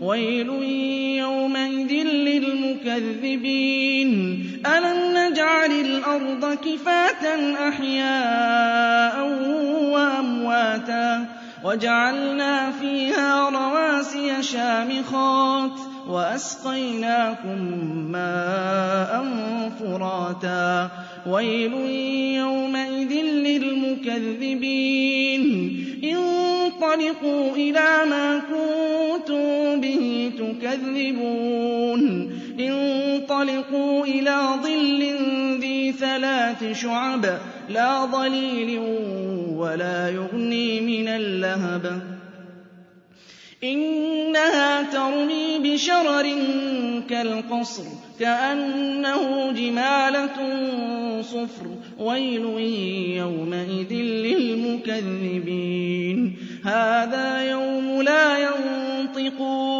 ويل يومئذ للمكذبين. ألم نجعل الأرض كفاة أحياء وأمواتا وجعلنا فيها رواسي شامخات وأسقيناكم ماء فراتا. ويل يومئذ للمكذبين. انطلقوا إلى ما كنتم تكذبون انطلقوا إلى ظل ذي ثلاث شعب لا ظليل ولا يغني من اللهب. إنها ترمي بشرر كالقصر كأنه جمالة صفر ويل يومئذ للمكذبين. هذا يوم لا ينطقون